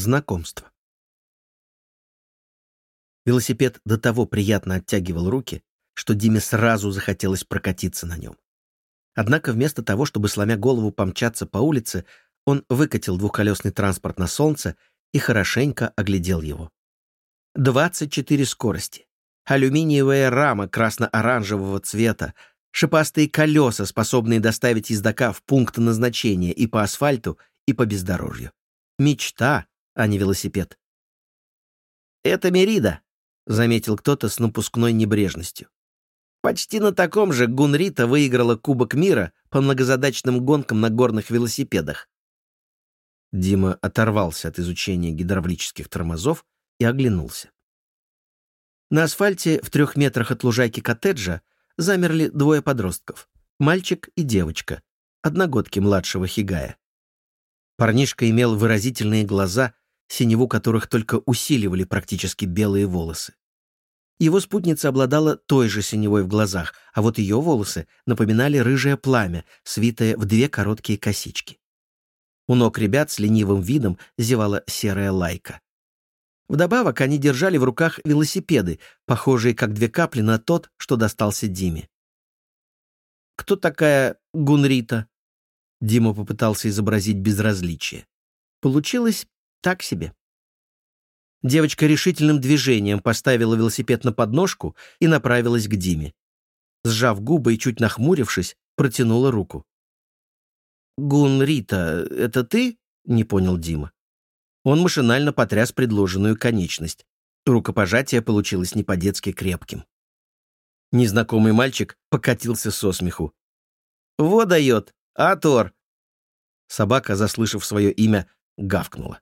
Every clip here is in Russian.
Знакомство. Велосипед до того приятно оттягивал руки, что Диме сразу захотелось прокатиться на нем. Однако вместо того, чтобы сломя голову помчаться по улице, он выкатил двухколесный транспорт на солнце и хорошенько оглядел его. 24 скорости, алюминиевая рама красно-оранжевого цвета, шипастые колеса, способные доставить ездока в пункт назначения и по асфальту, и по бездорожью. Мечта, а не велосипед. «Это Мерида», — заметил кто-то с напускной небрежностью. Почти на таком же Гунрита выиграла Кубок мира по многозадачным гонкам на горных велосипедах. Дима оторвался от изучения гидравлических тормозов и оглянулся. На асфальте в трех метрах от лужайки коттеджа замерли двое подростков — мальчик и девочка, одногодки младшего Хигая. Парнишка имел выразительные глаза, синеву которых только усиливали практически белые волосы. Его спутница обладала той же синевой в глазах, а вот ее волосы напоминали рыжее пламя, свитое в две короткие косички. У ног ребят с ленивым видом зевала серая лайка. Вдобавок они держали в руках велосипеды, похожие как две капли на тот, что достался Диме. «Кто такая Гунрита?» Дима попытался изобразить безразличие. Получилось так себе. Девочка решительным движением поставила велосипед на подножку и направилась к Диме. Сжав губы и чуть нахмурившись, протянула руку. «Гунрита, это ты?» — не понял Дима. Он машинально потряс предложенную конечность. Рукопожатие получилось не по-детски крепким. Незнакомый мальчик покатился со смеху. «Во дает! Атор!» Собака, заслышав свое имя, гавкнула.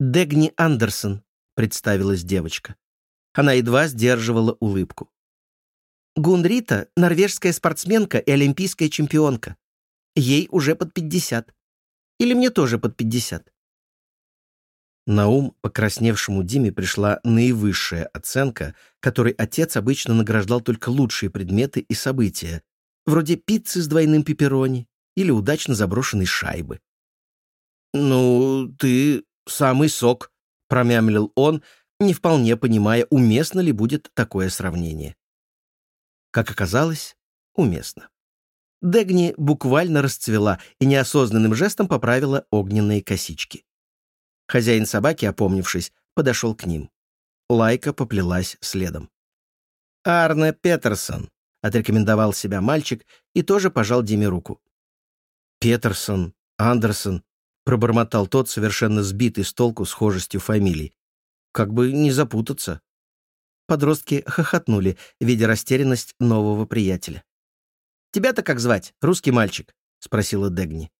«Дегни Андерсон», — представилась девочка. Она едва сдерживала улыбку. Гунрита — норвежская спортсменка и олимпийская чемпионка. Ей уже под пятьдесят. Или мне тоже под пятьдесят. На ум покрасневшему Диме пришла наивысшая оценка, которой отец обычно награждал только лучшие предметы и события, вроде пиццы с двойным пепперони или удачно заброшенной шайбы. «Ну, ты самый сок», — промямлил он, не вполне понимая, уместно ли будет такое сравнение. Как оказалось, уместно. Дегни буквально расцвела и неосознанным жестом поправила огненные косички. Хозяин собаки, опомнившись, подошел к ним. Лайка поплелась следом. «Арне Петерсон», — отрекомендовал себя мальчик и тоже пожал Диме руку. «Петерсон, Андерсон», — пробормотал тот, совершенно сбитый с толку схожестью фамилий. «Как бы не запутаться». Подростки хохотнули, видя растерянность нового приятеля. Тебя-то как звать, русский мальчик?» — спросила Дегни.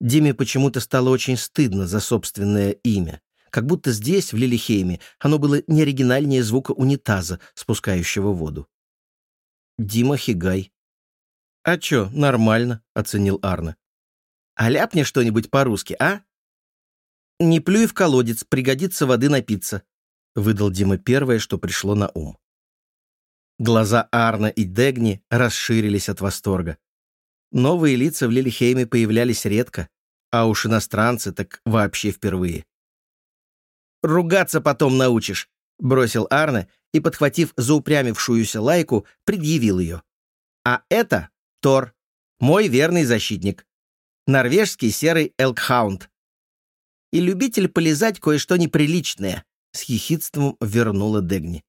Диме почему-то стало очень стыдно за собственное имя, как будто здесь, в Лилихейме, оно было не оригинальнее звука унитаза, спускающего воду. «Дима Хигай». «А чё, нормально», — оценил Арна. «А ляпни что-нибудь по-русски, а?» «Не плюй в колодец, пригодится воды напиться», — выдал Дима первое, что пришло на ум. Глаза Арна и Дегни расширились от восторга. Новые лица в Лилихейме появлялись редко, а уж иностранцы так вообще впервые. «Ругаться потом научишь», — бросил Арне и, подхватив заупрямившуюся лайку, предъявил ее. «А это Тор, мой верный защитник. Норвежский серый элкхаунд. И любитель полезать кое-что неприличное», — с хихидством вернула Дегни.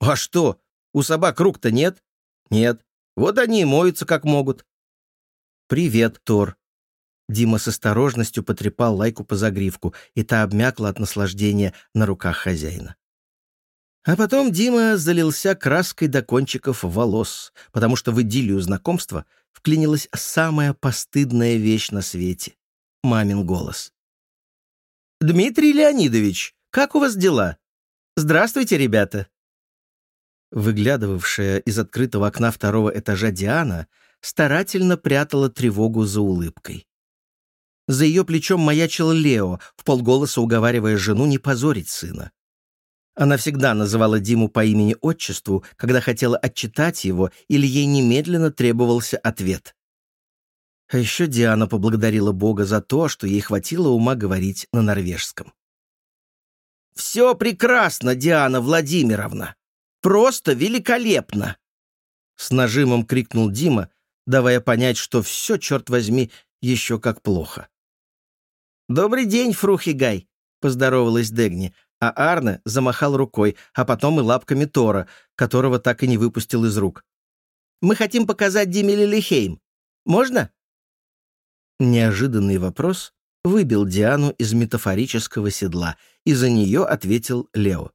«А что, у собак рук-то нет? Нет. Вот они и моются как могут. «Привет, Тор». Дима с осторожностью потрепал Лайку по загривку, и та обмякла от наслаждения на руках хозяина. А потом Дима залился краской до кончиков волос, потому что в идиллию знакомства вклинилась самая постыдная вещь на свете — мамин голос. «Дмитрий Леонидович, как у вас дела? Здравствуйте, ребята!» Выглядывавшая из открытого окна второго этажа Диана старательно прятала тревогу за улыбкой. За ее плечом маячил Лео, в полголоса уговаривая жену не позорить сына. Она всегда называла Диму по имени-отчеству, когда хотела отчитать его или ей немедленно требовался ответ. А еще Диана поблагодарила Бога за то, что ей хватило ума говорить на норвежском. «Все прекрасно, Диана Владимировна! Просто великолепно!» С нажимом крикнул Дима, давая понять, что все, черт возьми, еще как плохо. «Добрый день, Фрухигай!» — поздоровалась Дегни, а Арне замахал рукой, а потом и лапками Тора, которого так и не выпустил из рук. «Мы хотим показать Диме Лилихейм. Можно?» Неожиданный вопрос выбил Диану из метафорического седла, и за нее ответил Лео.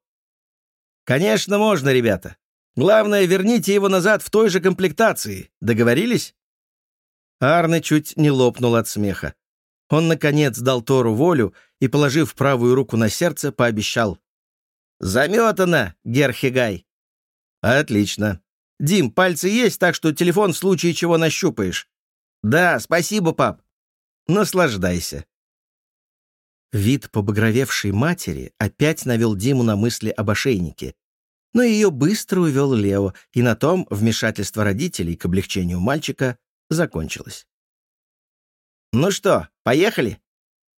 «Конечно, можно, ребята. Главное, верните его назад в той же комплектации. Договорились?» Арне чуть не лопнул от смеха. Он, наконец, дал Тору волю и, положив правую руку на сердце, пообещал. «Заметано, Герхигай!» «Отлично. Дим, пальцы есть, так что телефон в случае чего нащупаешь». «Да, спасибо, пап. Наслаждайся». Вид побагровевшей матери опять навел Диму на мысли об ошейнике. Но ее быстро увел Лео, и на том вмешательство родителей к облегчению мальчика закончилось. «Ну что, поехали?»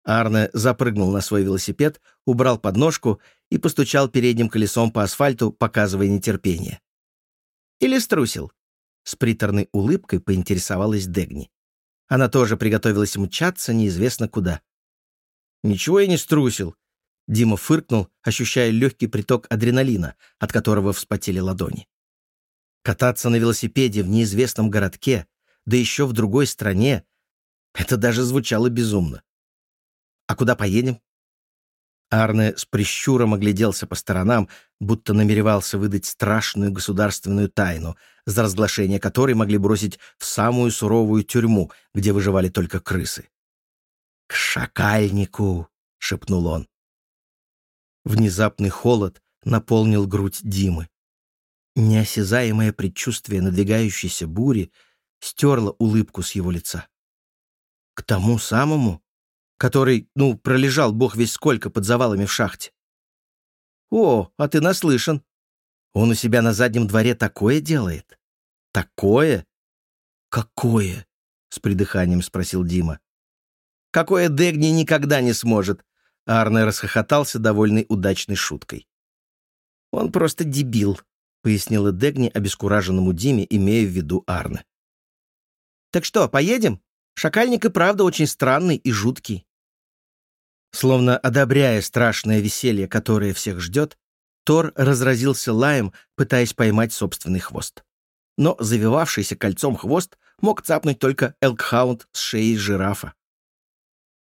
Арне запрыгнул на свой велосипед, убрал подножку и постучал передним колесом по асфальту, показывая нетерпение. «Или струсил?» С приторной улыбкой поинтересовалась Дегни. Она тоже приготовилась мчаться неизвестно куда. «Ничего я не струсил», — Дима фыркнул, ощущая легкий приток адреналина, от которого вспотели ладони. Кататься на велосипеде в неизвестном городке, да еще в другой стране, это даже звучало безумно. «А куда поедем?» Арне с прищуром огляделся по сторонам, будто намеревался выдать страшную государственную тайну, за разглашение которой могли бросить в самую суровую тюрьму, где выживали только крысы. «К шакальнику!» — шепнул он. Внезапный холод наполнил грудь Димы. Неосязаемое предчувствие надвигающейся бури стерло улыбку с его лица. К тому самому, который, ну, пролежал бог весь сколько под завалами в шахте. «О, а ты наслышан. Он у себя на заднем дворе такое делает?» «Такое?» «Какое?» — с придыханием спросил Дима. «Какое Дегни никогда не сможет!» Арне расхохотался, довольный удачной шуткой. «Он просто дебил», — пояснила Дегни обескураженному Диме, имея в виду Арне. «Так что, поедем? Шакальник и правда очень странный и жуткий». Словно одобряя страшное веселье, которое всех ждет, Тор разразился лаем, пытаясь поймать собственный хвост но завивавшийся кольцом хвост мог цапнуть только элкхаунд с шеи жирафа.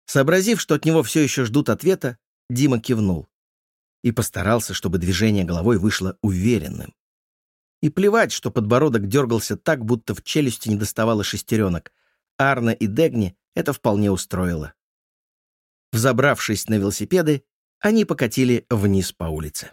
Сообразив, что от него все еще ждут ответа, Дима кивнул и постарался, чтобы движение головой вышло уверенным. И плевать, что подбородок дергался так, будто в челюсти не доставало шестеренок. Арна и Дегни это вполне устроило. Взобравшись на велосипеды, они покатили вниз по улице.